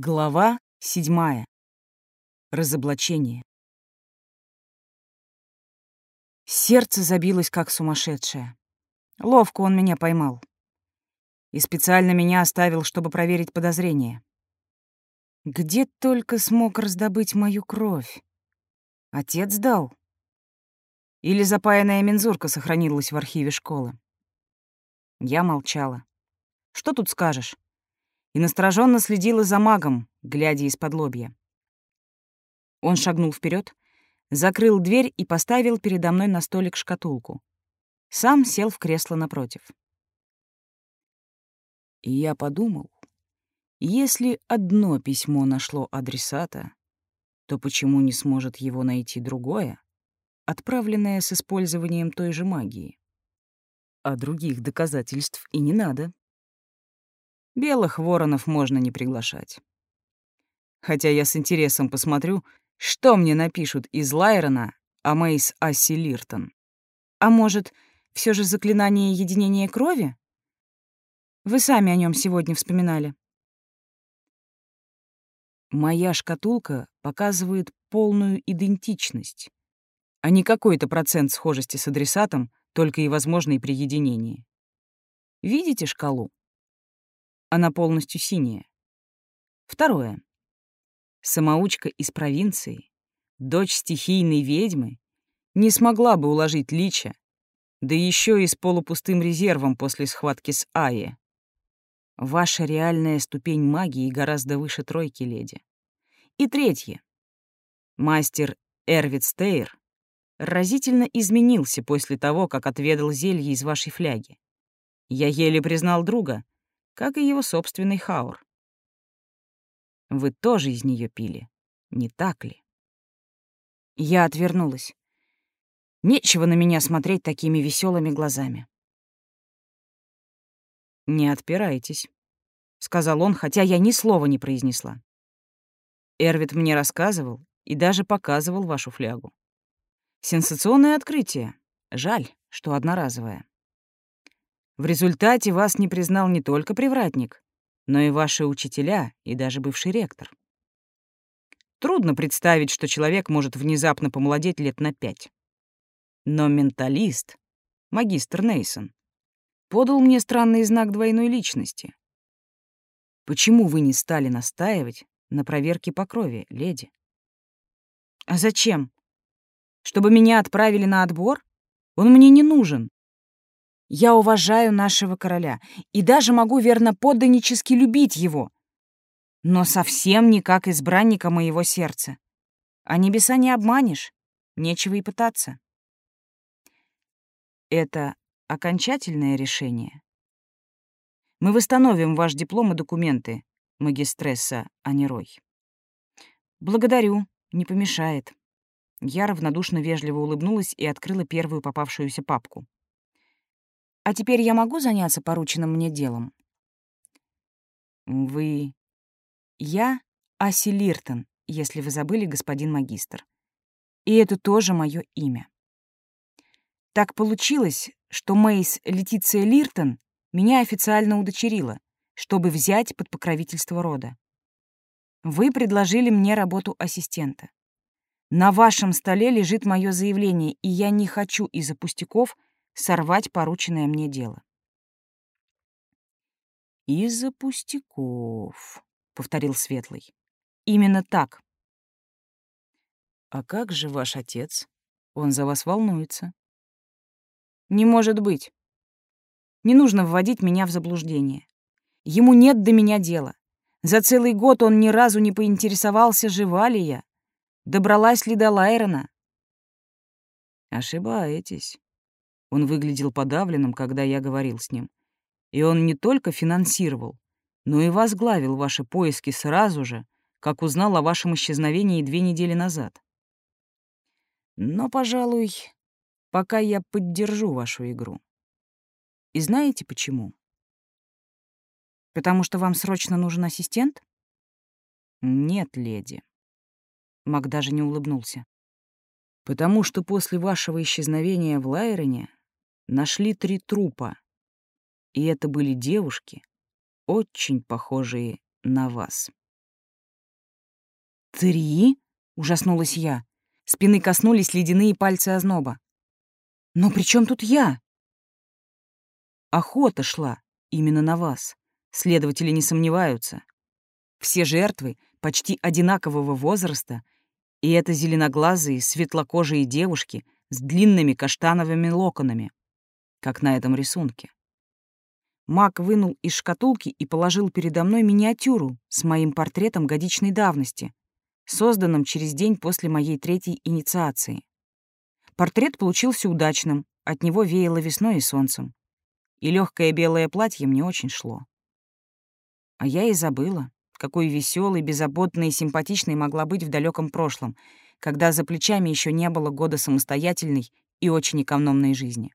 Глава седьмая. Разоблачение. Сердце забилось как сумасшедшее. Ловко он меня поймал. И специально меня оставил, чтобы проверить подозрения. Где только смог раздобыть мою кровь? Отец дал? Или запаянная мензурка сохранилась в архиве школы? Я молчала. Что тут скажешь? И настороженно следила за магом, глядя из-под лобья. Он шагнул вперед, закрыл дверь и поставил передо мной на столик шкатулку. Сам сел в кресло напротив. И я подумал, если одно письмо нашло адресата, то почему не сможет его найти другое, отправленное с использованием той же магии? А других доказательств и не надо. Белых воронов можно не приглашать. Хотя я с интересом посмотрю, что мне напишут из Лайрона о Мейс Асси Лиртон. А может, все же заклинание единения крови? Вы сами о нем сегодня вспоминали. Моя шкатулка показывает полную идентичность, а не какой-то процент схожести с адресатом, только и возможный при единении. Видите шкалу? Она полностью синяя. Второе. Самоучка из провинции, дочь стихийной ведьмы, не смогла бы уложить лича, да еще и с полупустым резервом после схватки с Айе. Ваша реальная ступень магии гораздо выше тройки, леди. И третье. Мастер Эрвит Стейр разительно изменился после того, как отведал зелье из вашей фляги. Я еле признал друга, как и его собственный хаур. Вы тоже из нее пили, не так ли? Я отвернулась. Нечего на меня смотреть такими веселыми глазами. «Не отпирайтесь», — сказал он, хотя я ни слова не произнесла. Эрвит мне рассказывал и даже показывал вашу флягу. Сенсационное открытие. Жаль, что одноразовое. В результате вас не признал не только привратник, но и ваши учителя и даже бывший ректор. Трудно представить, что человек может внезапно помолодеть лет на пять. Но менталист, магистр Нейсон, подал мне странный знак двойной личности. Почему вы не стали настаивать на проверке по крови, леди? А зачем? Чтобы меня отправили на отбор? Он мне не нужен. Я уважаю нашего короля и даже могу верноподданнически любить его, но совсем не как избранника моего сердца. А небеса не обманешь, нечего и пытаться. Это окончательное решение. Мы восстановим ваш диплом и документы, магистресса Анирой. Благодарю, не помешает. Я равнодушно вежливо улыбнулась и открыла первую попавшуюся папку. А теперь я могу заняться порученным мне делом? Вы... Я Аси Лиртон, если вы забыли, господин магистр. И это тоже мое имя. Так получилось, что Мейс Летиция Лиртон меня официально удочерила, чтобы взять под покровительство рода. Вы предложили мне работу ассистента. На вашем столе лежит мое заявление, и я не хочу из-за пустяков сорвать порученное мне дело. «Из-за пустяков», — повторил Светлый. «Именно так». «А как же ваш отец? Он за вас волнуется». «Не может быть. Не нужно вводить меня в заблуждение. Ему нет до меня дела. За целый год он ни разу не поинтересовался, жива ли я, добралась ли до Лайрона». «Ошибаетесь. Он выглядел подавленным, когда я говорил с ним. И он не только финансировал, но и возглавил ваши поиски сразу же, как узнал о вашем исчезновении две недели назад. Но, пожалуй, пока я поддержу вашу игру. И знаете почему? Потому что вам срочно нужен ассистент? Нет, леди. Мак даже не улыбнулся. Потому что после вашего исчезновения в Лайрене нашли три трупа. И это были девушки, очень похожие на вас. «Три?» — ужаснулась я. Спины коснулись ледяные пальцы озноба. «Но при чем тут я?» Охота шла именно на вас. Следователи не сомневаются. Все жертвы почти одинакового возраста, и это зеленоглазые, светлокожие девушки с длинными каштановыми локонами, как на этом рисунке. Мак вынул из шкатулки и положил передо мной миниатюру с моим портретом годичной давности, созданным через день после моей третьей инициации. Портрет получился удачным, от него веяло весной и солнцем. И легкое белое платье мне очень шло. А я и забыла, какой веселой, беззаботной и симпатичной могла быть в далеком прошлом, когда за плечами еще не было года самостоятельной и очень экономной жизни.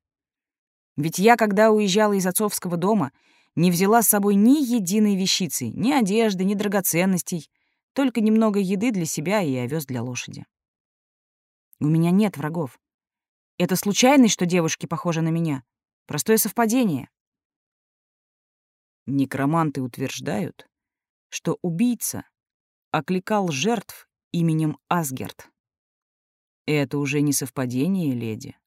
Ведь я, когда уезжала из отцовского дома, не взяла с собой ни единой вещицы, ни одежды, ни драгоценностей, только немного еды для себя и овес для лошади. У меня нет врагов. Это случайность, что девушки похожи на меня. Простое совпадение. Некроманты утверждают, что убийца окликал жертв именем Асгерт. Это уже не совпадение, леди.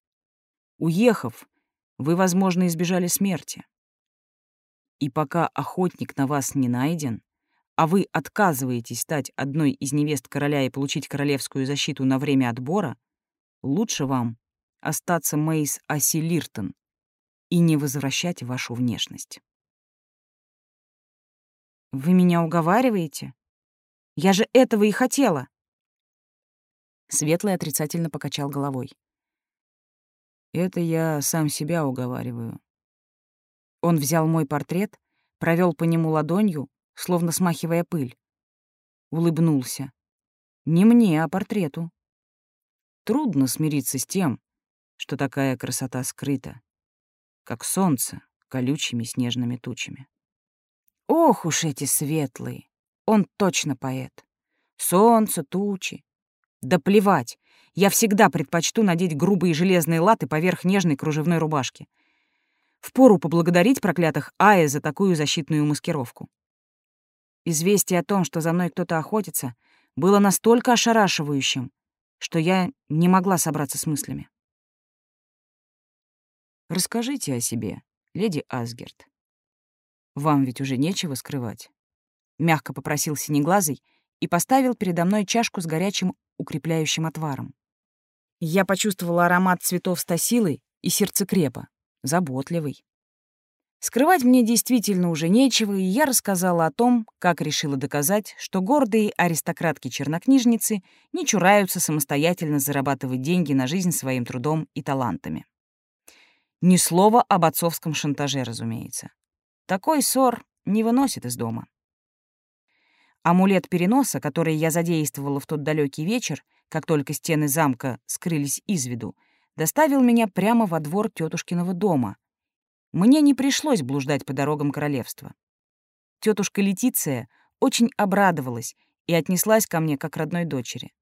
Уехав, вы, возможно, избежали смерти. И пока охотник на вас не найден, а вы отказываетесь стать одной из невест короля и получить королевскую защиту на время отбора, лучше вам остаться Мейс Асилиртон и не возвращать вашу внешность. Вы меня уговариваете? Я же этого и хотела. Светлый отрицательно покачал головой. Это я сам себя уговариваю. Он взял мой портрет, провел по нему ладонью, словно смахивая пыль. Улыбнулся. Не мне, а портрету. Трудно смириться с тем, что такая красота скрыта, как солнце колючими снежными тучами. Ох уж эти светлые! Он точно поэт. Солнце, тучи. Да плевать, я всегда предпочту надеть грубые железные латы поверх нежной кружевной рубашки. Впору поблагодарить проклятых Ая за такую защитную маскировку. Известие о том, что за мной кто-то охотится, было настолько ошарашивающим, что я не могла собраться с мыслями. «Расскажите о себе, леди Асгерт», вам ведь уже нечего скрывать. Мягко попросил Синеглазый и поставил передо мной чашку с горячим укрепляющим отваром. Я почувствовала аромат цветов стасилы и сердцекрепа, заботливый. Скрывать мне действительно уже нечего, и я рассказала о том, как решила доказать, что гордые аристократки-чернокнижницы не чураются самостоятельно зарабатывать деньги на жизнь своим трудом и талантами. Ни слова об отцовском шантаже, разумеется. Такой ссор не выносит из дома. Амулет переноса, который я задействовала в тот далекий вечер, как только стены замка скрылись из виду, доставил меня прямо во двор тетушкиного дома. Мне не пришлось блуждать по дорогам королевства. Тетушка Летиция очень обрадовалась и отнеслась ко мне как родной дочери.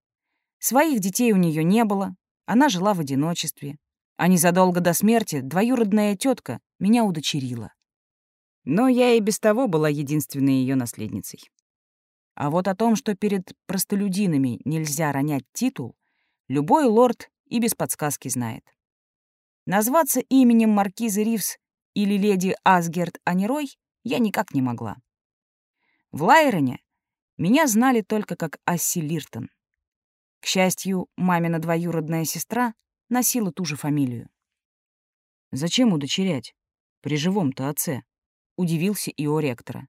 Своих детей у нее не было, она жила в одиночестве, а незадолго до смерти двоюродная тетка меня удочерила. Но я и без того была единственной ее наследницей. А вот о том, что перед простолюдинами нельзя ронять титул, любой лорд и без подсказки знает. Назваться именем маркизы Ривс или леди Асгерт Анирой я никак не могла. В Лайроне меня знали только как Асси Лиртон. К счастью, мамина двоюродная сестра носила ту же фамилию. Зачем удочерять? При живом-то отце. — удивился и у ректора.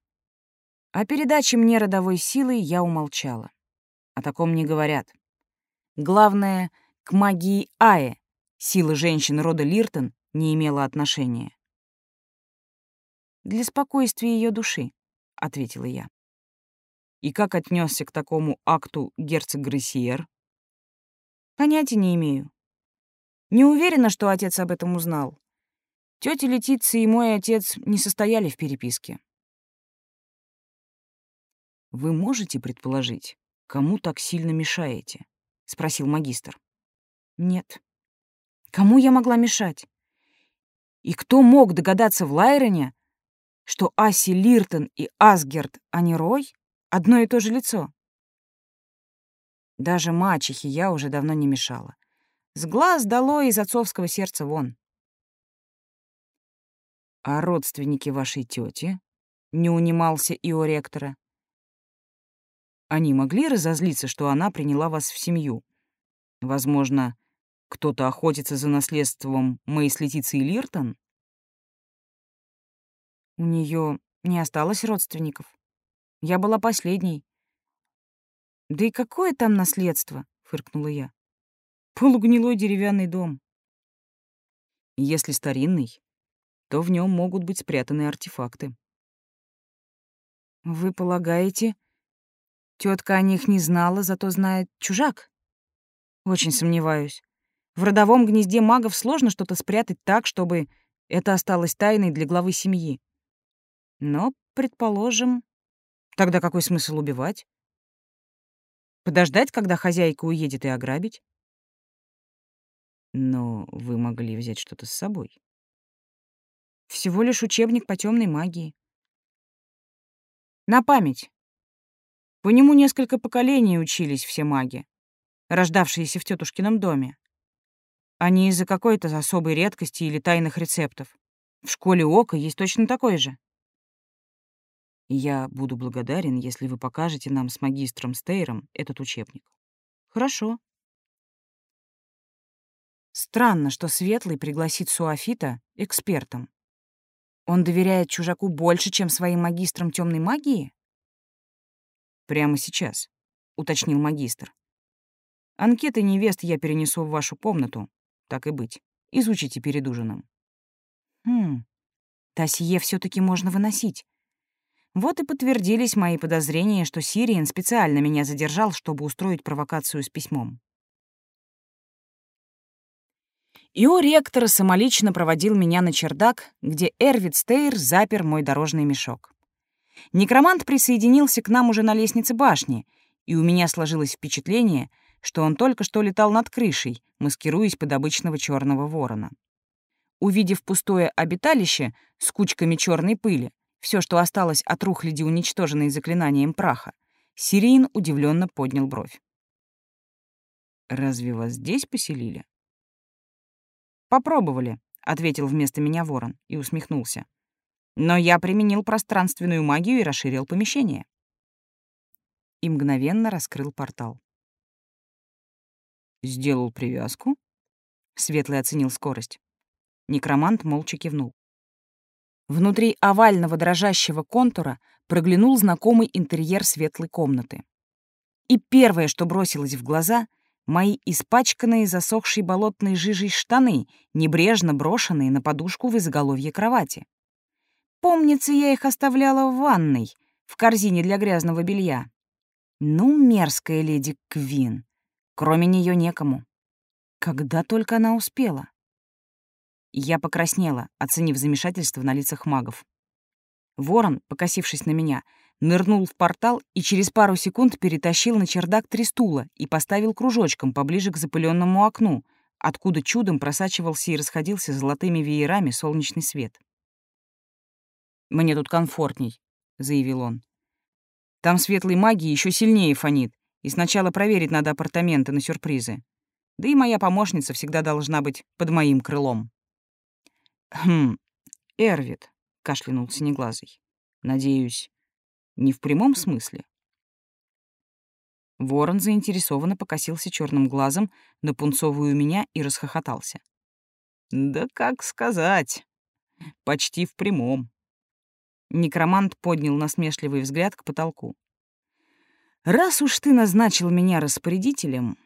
О передаче мне родовой силы я умолчала. О таком не говорят. Главное, к магии Аe сила женщин рода Лиртон не имела отношения. «Для спокойствия ее души», — ответила я. И как отнесся к такому акту герцог Грессиер? Понятия не имею. Не уверена, что отец об этом узнал. Тетя Летиция и мой отец не состояли в переписке. «Вы можете предположить, кому так сильно мешаете?» — спросил магистр. «Нет. Кому я могла мешать? И кто мог догадаться в Лайроне, что Аси Лиртон и Асгерт, а Рой, одно и то же лицо?» Даже мачехе я уже давно не мешала. С глаз дало из отцовского сердца вон. А родственники вашей тети? Не унимался и у ректора. Они могли разозлиться, что она приняла вас в семью. Возможно, кто-то охотится за наследством моей с Лиртон? У нее не осталось родственников. Я была последней. «Да и какое там наследство?» — фыркнула я. «Полугнилой деревянный дом». Если старинный, то в нем могут быть спрятаны артефакты. «Вы полагаете, тетка о них не знала, зато знает чужак?» «Очень сомневаюсь. В родовом гнезде магов сложно что-то спрятать так, чтобы это осталось тайной для главы семьи. Но, предположим, тогда какой смысл убивать? Подождать, когда хозяйка уедет и ограбить? Но вы могли взять что-то с собой. Всего лишь учебник по темной магии. На память. По нему несколько поколений учились все маги, рождавшиеся в тетушкином доме, не из-за какой-то особой редкости или тайных рецептов. В школе Ока есть точно такой же. Я буду благодарен, если вы покажете нам с магистром Стейром этот учебник. Хорошо. Странно, что Светлый пригласит Суафита экспертом. Он доверяет чужаку больше, чем своим магистрам темной магии? Прямо сейчас, уточнил магистр. Анкеты невест я перенесу в вашу комнату. Так и быть. Изучите перед ужином. Хм. Тасье все таки можно выносить. Вот и подтвердились мои подозрения, что Сириен специально меня задержал, чтобы устроить провокацию с письмом. Ио ректор самолично проводил меня на чердак, где Эрвид Стейр запер мой дорожный мешок. Некромант присоединился к нам уже на лестнице башни, и у меня сложилось впечатление, что он только что летал над крышей, маскируясь под обычного черного ворона. Увидев пустое обиталище с кучками черной пыли, все, что осталось от рухляди, уничтоженной заклинанием праха, Сириин удивленно поднял бровь. «Разве вас здесь поселили?» «Попробовали», — ответил вместо меня ворон и усмехнулся. «Но я применил пространственную магию и расширил помещение». И мгновенно раскрыл портал. «Сделал привязку?» Светлый оценил скорость. Некромант молча кивнул. Внутри овального дрожащего контура проглянул знакомый интерьер светлой комнаты. И первое, что бросилось в глаза — мои испачканные засохшей болотной жижей штаны, небрежно брошенные на подушку в изголовье кровати. Помнится, я их оставляла в ванной, в корзине для грязного белья. Ну, мерзкая леди Квин. Кроме нее некому. Когда только она успела. Я покраснела, оценив замешательство на лицах магов. Ворон, покосившись на меня, нырнул в портал и через пару секунд перетащил на чердак три стула и поставил кружочком поближе к запыленному окну, откуда чудом просачивался и расходился золотыми веерами солнечный свет. «Мне тут комфортней», — заявил он. «Там светлой магии еще сильнее фонит, и сначала проверить надо апартаменты на сюрпризы. Да и моя помощница всегда должна быть под моим крылом». «Хм, Эрвит», — кашлянул синеглазый. «Надеюсь, не в прямом смысле?» Ворон заинтересованно покосился черным глазом на пунцовую меня и расхохотался. «Да как сказать? Почти в прямом». Некромант поднял насмешливый взгляд к потолку. «Раз уж ты назначил меня распорядителем,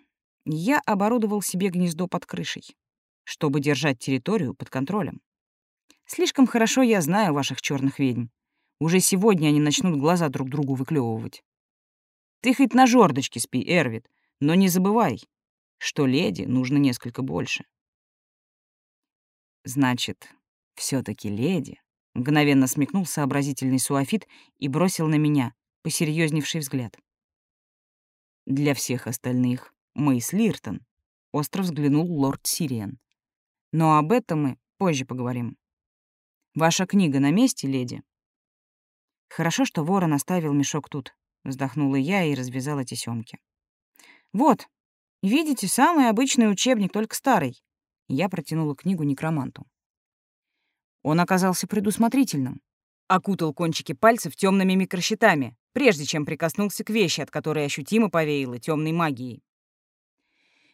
я оборудовал себе гнездо под крышей, чтобы держать территорию под контролем. Слишком хорошо я знаю ваших черных ведьм. Уже сегодня они начнут глаза друг другу выклевывать. Ты хоть на жердочке спи, Эрвит, но не забывай, что леди нужно несколько больше. Значит, все таки леди, мгновенно смекнул сообразительный суафит и бросил на меня посерьезневший взгляд. Для всех остальных Мэйс Лиртон, остро взглянул лорд Сириан. Но об этом мы позже поговорим. Ваша книга на месте, леди?» «Хорошо, что ворон оставил мешок тут», — вздохнула я и развязала тесёмки. Вот, видите, самый обычный учебник, только старый. Я протянула книгу некроманту. Он оказался предусмотрительным. Окутал кончики пальцев темными микрощитами, прежде чем прикоснулся к вещи, от которой ощутимо повеяло темной магией.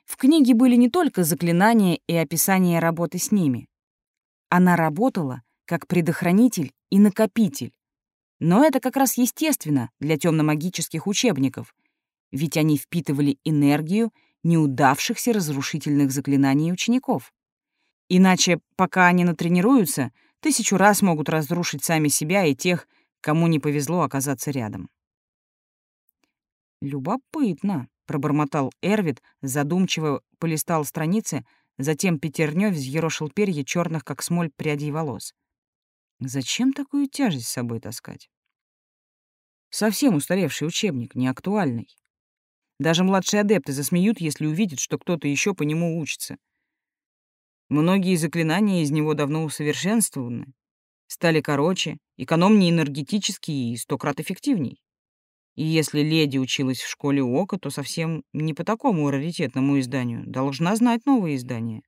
В книге были не только заклинания и описание работы с ними. Она работала как предохранитель и накопитель. Но это как раз естественно для темно-магических учебников, ведь они впитывали энергию неудавшихся разрушительных заклинаний учеников. Иначе, пока они натренируются, тысячу раз могут разрушить сами себя и тех, кому не повезло оказаться рядом. «Любопытно», — пробормотал Эрвид, задумчиво полистал страницы, затем пятернёй взъерошил перья черных, как смоль, прядей волос. «Зачем такую тяжесть с собой таскать?» «Совсем устаревший учебник, неактуальный. Даже младшие адепты засмеют, если увидят, что кто-то еще по нему учится. Многие заклинания из него давно усовершенствованы, стали короче, экономнее энергетически и сто крат эффективней. И если леди училась в школе Ока, то совсем не по такому раритетному изданию. Должна знать новые издания.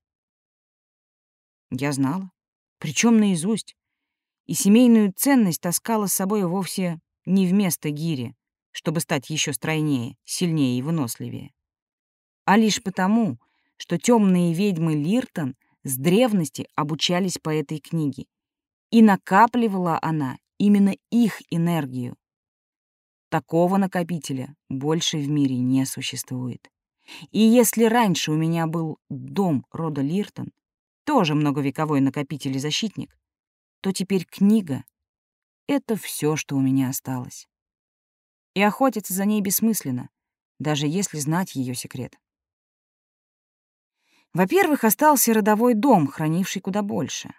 Я знала. Причем наизусть. И семейную ценность таскала с собой вовсе не вместо гири, чтобы стать еще стройнее, сильнее и выносливее, а лишь потому, что темные ведьмы Лиртон с древности обучались по этой книге, и накапливала она именно их энергию, Такого накопителя больше в мире не существует. И если раньше у меня был дом рода Лиртон, тоже многовековой накопитель и защитник, то теперь книга — это все, что у меня осталось. И охотиться за ней бессмысленно, даже если знать ее секрет. Во-первых, остался родовой дом, хранивший куда больше.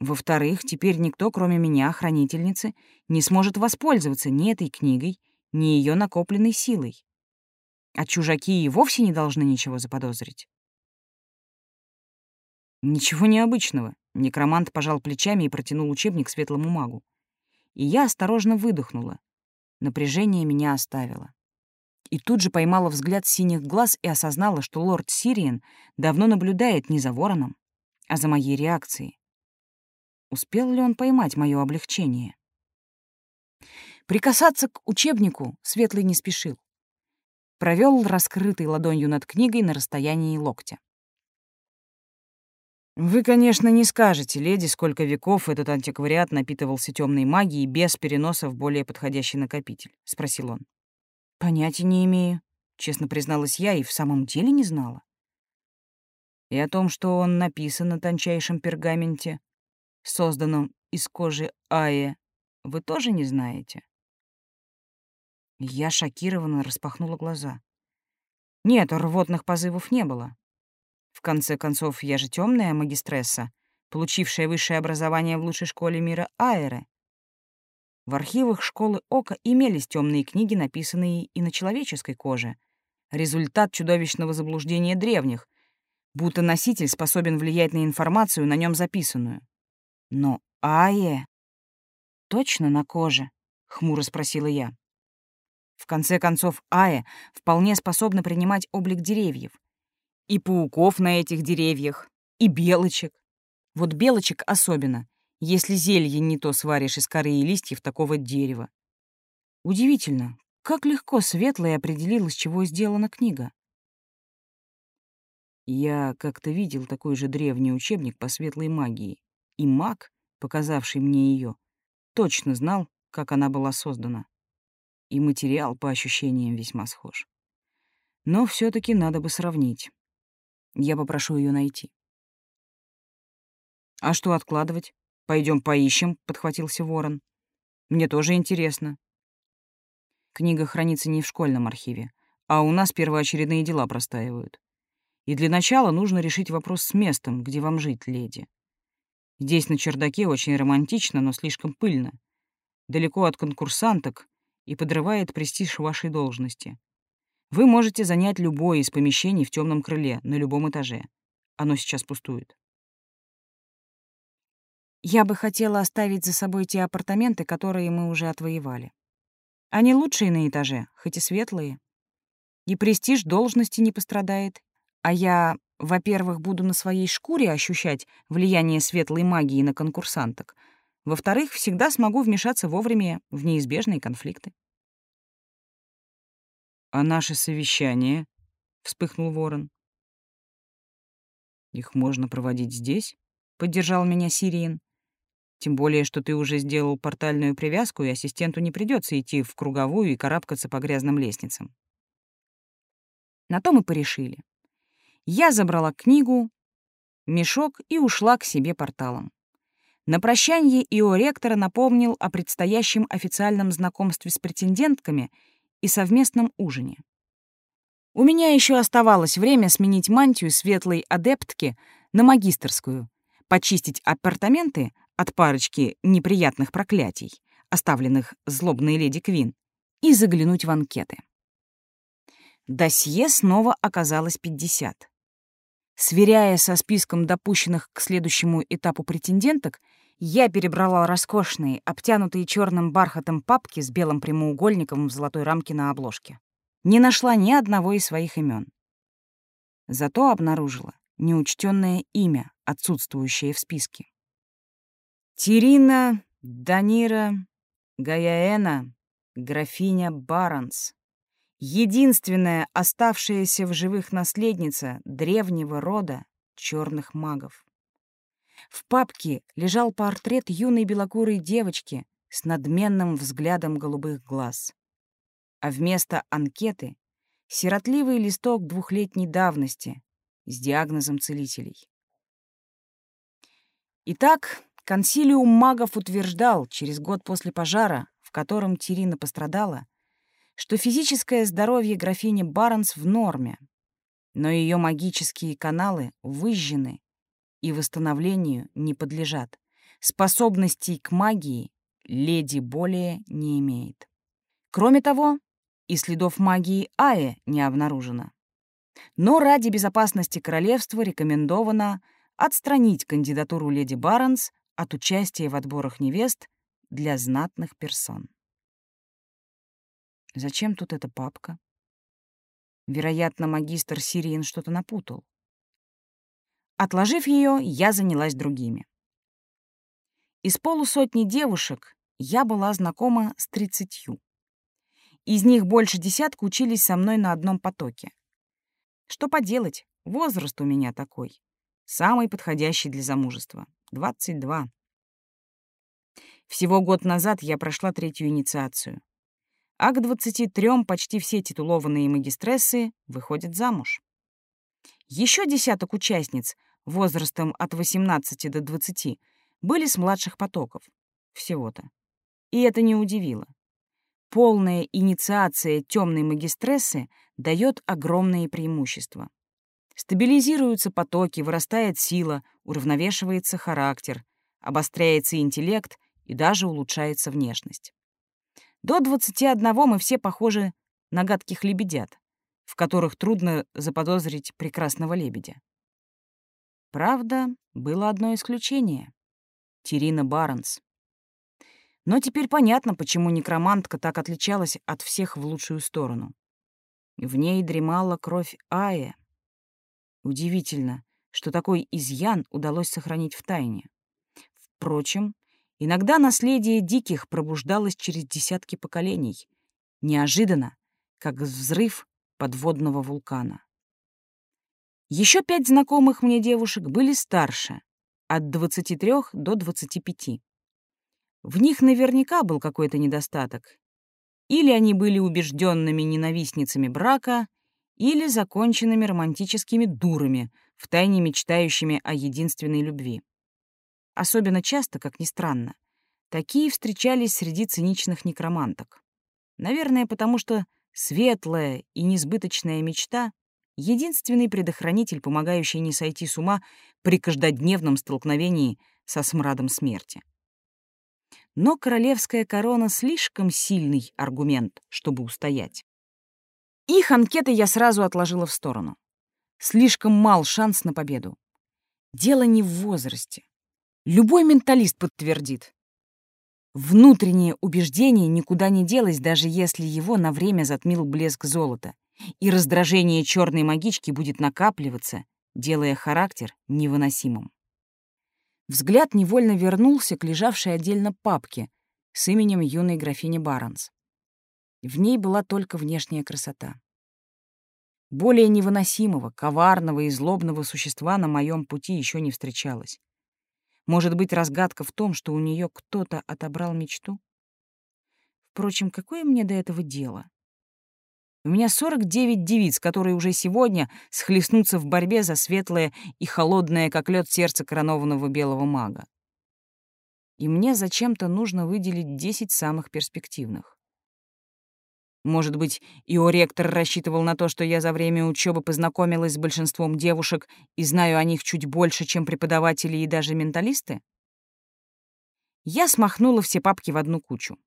Во-вторых, теперь никто, кроме меня, хранительницы, не сможет воспользоваться ни этой книгой, ни ее накопленной силой. А чужаки и вовсе не должны ничего заподозрить. Ничего необычного. Некромант пожал плечами и протянул учебник светлому магу. И я осторожно выдохнула. Напряжение меня оставило. И тут же поймала взгляд синих глаз и осознала, что лорд Сириен давно наблюдает не за вороном, а за моей реакцией. Успел ли он поймать мое облегчение? Прикасаться к учебнику Светлый не спешил. Провел раскрытой ладонью над книгой на расстоянии локтя. «Вы, конечно, не скажете, леди, сколько веков этот антиквариат напитывался темной магией без переноса в более подходящий накопитель?» — спросил он. «Понятия не имею», — честно призналась я и в самом деле не знала. И о том, что он написан на тончайшем пергаменте, созданном из кожи Аи, вы тоже не знаете? Я шокированно распахнула глаза. Нет, рвотных позывов не было. В конце концов, я же темная магистресса, получившая высшее образование в лучшей школе мира Аэры. В архивах школы Ока имелись темные книги, написанные и на человеческой коже. Результат чудовищного заблуждения древних, будто носитель способен влиять на информацию, на нем записанную. Но Ае точно на коже?» — хмуро спросила я. В конце концов, Ая вполне способна принимать облик деревьев. И пауков на этих деревьях, и белочек. Вот белочек особенно, если зелье не то сваришь из коры и листьев такого дерева. Удивительно, как легко Светлая определила, с чего сделана книга. Я как-то видел такой же древний учебник по светлой магии, и маг, показавший мне ее, точно знал, как она была создана. И материал, по ощущениям, весьма схож. Но все таки надо бы сравнить. Я попрошу ее найти. «А что откладывать? Пойдем поищем», — подхватился Ворон. «Мне тоже интересно». Книга хранится не в школьном архиве, а у нас первоочередные дела простаивают. И для начала нужно решить вопрос с местом, где вам жить, леди. Здесь на чердаке очень романтично, но слишком пыльно. Далеко от конкурсанток и подрывает престиж вашей должности. Вы можете занять любое из помещений в темном крыле на любом этаже. Оно сейчас пустует. Я бы хотела оставить за собой те апартаменты, которые мы уже отвоевали. Они лучшие на этаже, хоть и светлые. И престиж должности не пострадает. А я, во-первых, буду на своей шкуре ощущать влияние светлой магии на конкурсанток. Во-вторых, всегда смогу вмешаться вовремя в неизбежные конфликты. «А наше совещание?» — вспыхнул Ворон. «Их можно проводить здесь?» — поддержал меня Сириен. «Тем более, что ты уже сделал портальную привязку, и ассистенту не придется идти в круговую и карабкаться по грязным лестницам». На то мы порешили. Я забрала книгу, мешок и ушла к себе порталом. На прощанье Ио ректора напомнил о предстоящем официальном знакомстве с претендентками и совместном ужине. У меня еще оставалось время сменить мантию светлой адептки на магистерскую, почистить апартаменты от парочки неприятных проклятий, оставленных злобной леди Квин, и заглянуть в анкеты. Досье снова оказалось 50. Сверяя со списком допущенных к следующему этапу претенденток, я перебрала роскошные, обтянутые черным бархатом папки с белым прямоугольником в золотой рамке на обложке. Не нашла ни одного из своих имен. Зато обнаружила неучтенное имя, отсутствующее в списке. Тирина Данира Гаяэна, графиня Баранс единственная оставшаяся в живых наследница древнего рода черных магов. В папке лежал портрет юной белокурой девочки с надменным взглядом голубых глаз. А вместо анкеты — сиротливый листок двухлетней давности с диагнозом целителей. Итак, консилиум магов утверждал через год после пожара, в котором Тирина пострадала, что физическое здоровье графини Барнс в норме, но ее магические каналы выжжены и восстановлению не подлежат. Способностей к магии леди более не имеет. Кроме того, и следов магии Аи не обнаружено. Но ради безопасности королевства рекомендовано отстранить кандидатуру леди Барнс от участия в отборах невест для знатных персон. Зачем тут эта папка? Вероятно, магистр Сириен что-то напутал. Отложив ее, я занялась другими. Из полусотни девушек я была знакома с тридцатью. Из них больше десятка учились со мной на одном потоке. Что поделать, возраст у меня такой. Самый подходящий для замужества — 22. Всего год назад я прошла третью инициацию а к 23 почти все титулованные магистрессы выходят замуж. Еще десяток участниц возрастом от 18 до 20 были с младших потоков. Всего-то. И это не удивило. Полная инициация темной магистрессы дает огромные преимущества. Стабилизируются потоки, вырастает сила, уравновешивается характер, обостряется интеллект и даже улучшается внешность. До 21 мы все похожи на гадких лебедят, в которых трудно заподозрить прекрасного лебедя. Правда, было одно исключение — Тирина Барнс. Но теперь понятно, почему некромантка так отличалась от всех в лучшую сторону. В ней дремала кровь Ая. Удивительно, что такой изъян удалось сохранить в тайне. Впрочем, Иногда наследие диких пробуждалось через десятки поколений. Неожиданно, как взрыв подводного вулкана. Еще пять знакомых мне девушек были старше, от 23 до 25. В них наверняка был какой-то недостаток. Или они были убежденными ненавистницами брака, или законченными романтическими дурами, втайне мечтающими о единственной любви. Особенно часто, как ни странно, такие встречались среди циничных некроманток. Наверное, потому что светлая и несбыточная мечта — единственный предохранитель, помогающий не сойти с ума при каждодневном столкновении со смрадом смерти. Но королевская корона — слишком сильный аргумент, чтобы устоять. Их анкеты я сразу отложила в сторону. Слишком мал шанс на победу. Дело не в возрасте. Любой менталист подтвердит. Внутреннее убеждение никуда не делось, даже если его на время затмил блеск золота. И раздражение черной магички будет накапливаться, делая характер невыносимым. Взгляд невольно вернулся к лежавшей отдельно папке с именем юной графини Барнс. В ней была только внешняя красота. Более невыносимого, коварного и злобного существа на моем пути еще не встречалось. Может быть, разгадка в том, что у нее кто-то отобрал мечту? Впрочем, какое мне до этого дело? У меня 49 девиц, которые уже сегодня схлестнутся в борьбе за светлое и холодное, как лед, сердце коронованного белого мага. И мне зачем-то нужно выделить 10 самых перспективных. Может быть, Ио-ректор рассчитывал на то, что я за время учебы познакомилась с большинством девушек и знаю о них чуть больше, чем преподаватели и даже менталисты? Я смахнула все папки в одну кучу.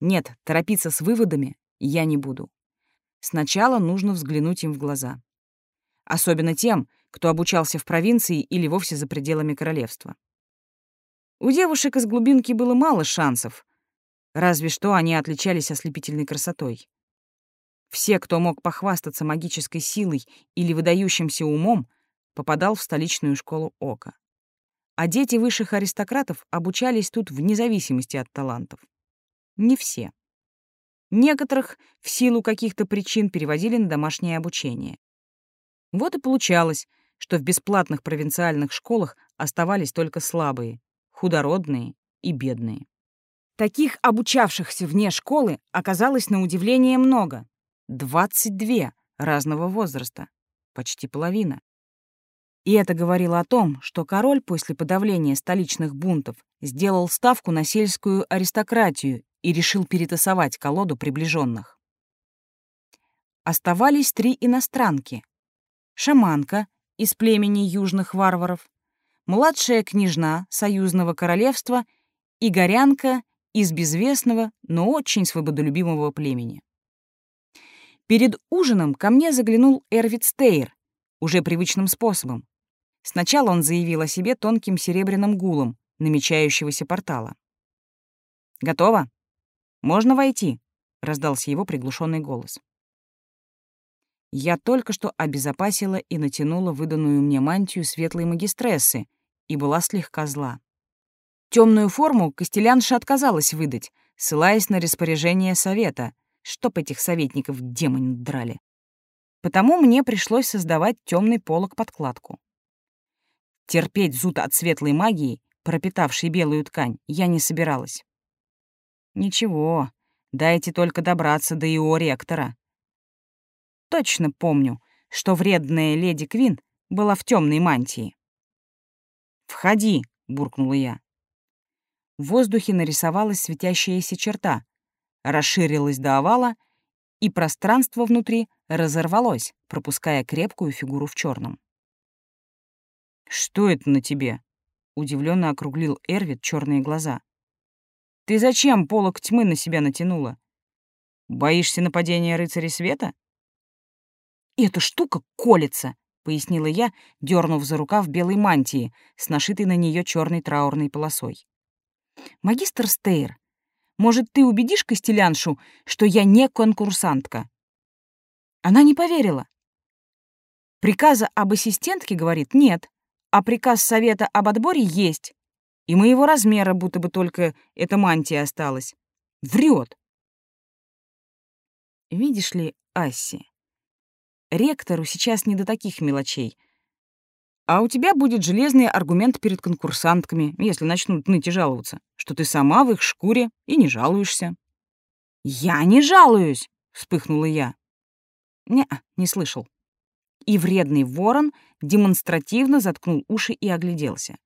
Нет, торопиться с выводами я не буду. Сначала нужно взглянуть им в глаза. Особенно тем, кто обучался в провинции или вовсе за пределами королевства. У девушек из глубинки было мало шансов, Разве что они отличались ослепительной красотой. Все, кто мог похвастаться магической силой или выдающимся умом, попадал в столичную школу Ока. А дети высших аристократов обучались тут вне зависимости от талантов. Не все. Некоторых в силу каких-то причин переводили на домашнее обучение. Вот и получалось, что в бесплатных провинциальных школах оставались только слабые, худородные и бедные. Таких обучавшихся вне школы оказалось на удивление много. 22 разного возраста. Почти половина. И это говорило о том, что король после подавления столичных бунтов сделал ставку на сельскую аристократию и решил перетасовать колоду приближенных. Оставались три иностранки. Шаманка из племени южных варваров, младшая княжна союзного королевства и горянка из безвестного, но очень свободолюбимого племени. Перед ужином ко мне заглянул Эрвит Стейр, уже привычным способом. Сначала он заявил о себе тонким серебряным гулом намечающегося портала. «Готово? Можно войти?» — раздался его приглушенный голос. Я только что обезопасила и натянула выданную мне мантию светлой магистрессы и была слегка зла. Темную форму Костелянша отказалась выдать, ссылаясь на распоряжение совета, чтоб этих советников демон драли. Потому мне пришлось создавать темный полог-подкладку. Терпеть зуд от светлой магии, пропитавшей белую ткань, я не собиралась. Ничего, дайте только добраться до его ректора. Точно помню, что вредная леди Квин была в темной мантии. «Входи», — буркнула я. В воздухе нарисовалась светящаяся черта, расширилась до овала, и пространство внутри разорвалось, пропуская крепкую фигуру в черном. «Что это на тебе?» — удивленно округлил Эрвит черные глаза. «Ты зачем полок тьмы на себя натянула? Боишься нападения рыцарей света?» «Эта штука колется», — пояснила я, дернув за рукав белой мантии с нашитой на нее черной траурной полосой. «Магистр Стейр, может, ты убедишь Костеляншу, что я не конкурсантка?» Она не поверила. Приказа об ассистентке, говорит, нет, а приказ совета об отборе есть. И моего размера будто бы только эта мантия осталась. Врет. Видишь ли, Асси, ректору сейчас не до таких мелочей — а у тебя будет железный аргумент перед конкурсантками, если начнут ныть и жаловаться, что ты сама в их шкуре и не жалуешься. «Я не жалуюсь!» — вспыхнула я. не не слышал. И вредный ворон демонстративно заткнул уши и огляделся.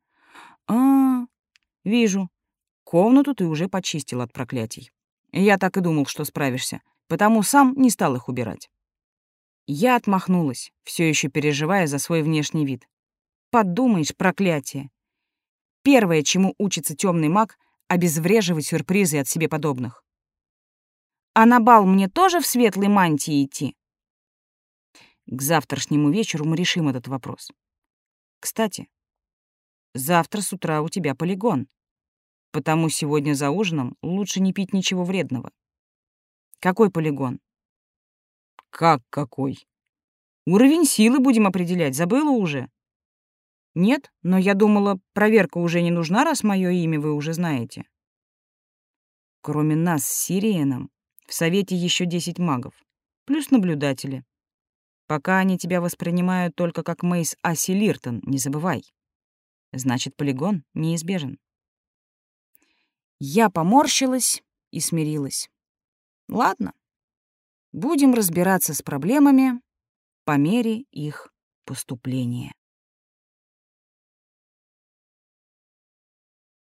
«А, вижу. Комнату ты уже почистил от проклятий. Я так и думал, что справишься, потому сам не стал их убирать». Я отмахнулась, все еще переживая за свой внешний вид. Подумаешь, проклятие. Первое, чему учится темный маг, обезвреживать сюрпризы от себе подобных. А на бал мне тоже в светлой мантии идти? К завтрашнему вечеру мы решим этот вопрос. Кстати, завтра с утра у тебя полигон, потому сегодня за ужином лучше не пить ничего вредного. Какой полигон? Как какой? Уровень силы будем определять, забыла уже? Нет, но я думала, проверка уже не нужна, раз мое имя вы уже знаете. Кроме нас с Сириеном, в Совете еще десять магов, плюс наблюдатели. Пока они тебя воспринимают только как Мейс Аси Лиртон, не забывай. Значит, полигон неизбежен. Я поморщилась и смирилась. Ладно, будем разбираться с проблемами по мере их поступления.